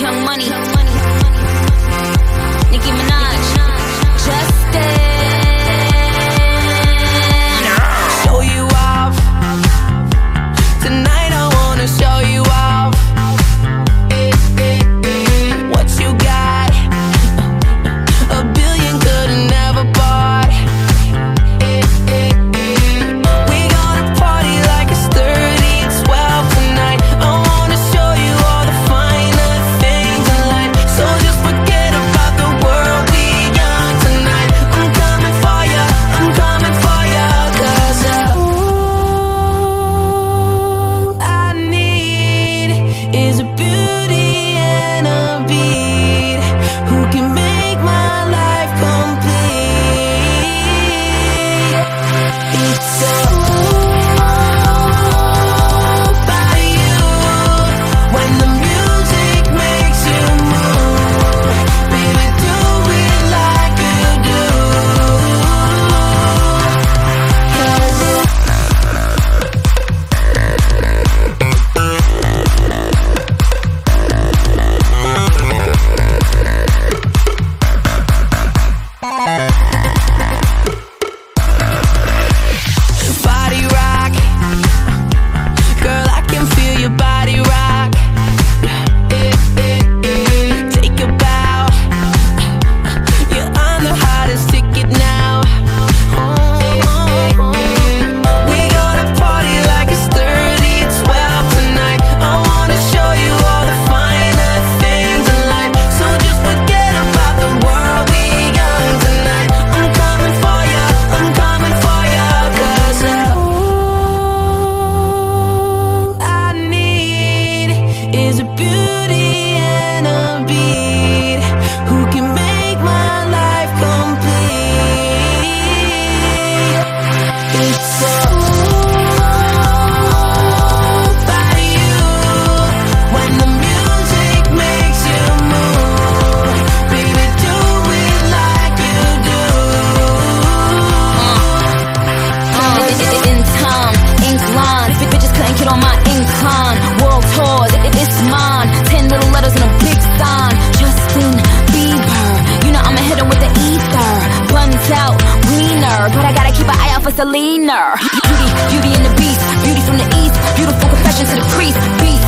Young Money, Nicki Minaj. Get on my incline. World tours, it, it's mine. Ten little letters and a big sign. Justin Bieber, you know I'ma hit him with the ether. Buns out, wiener, but I gotta keep an eye out for Selena. Beauty, beauty and the beast, beauty from the east, beautiful confession to the priest. Beast,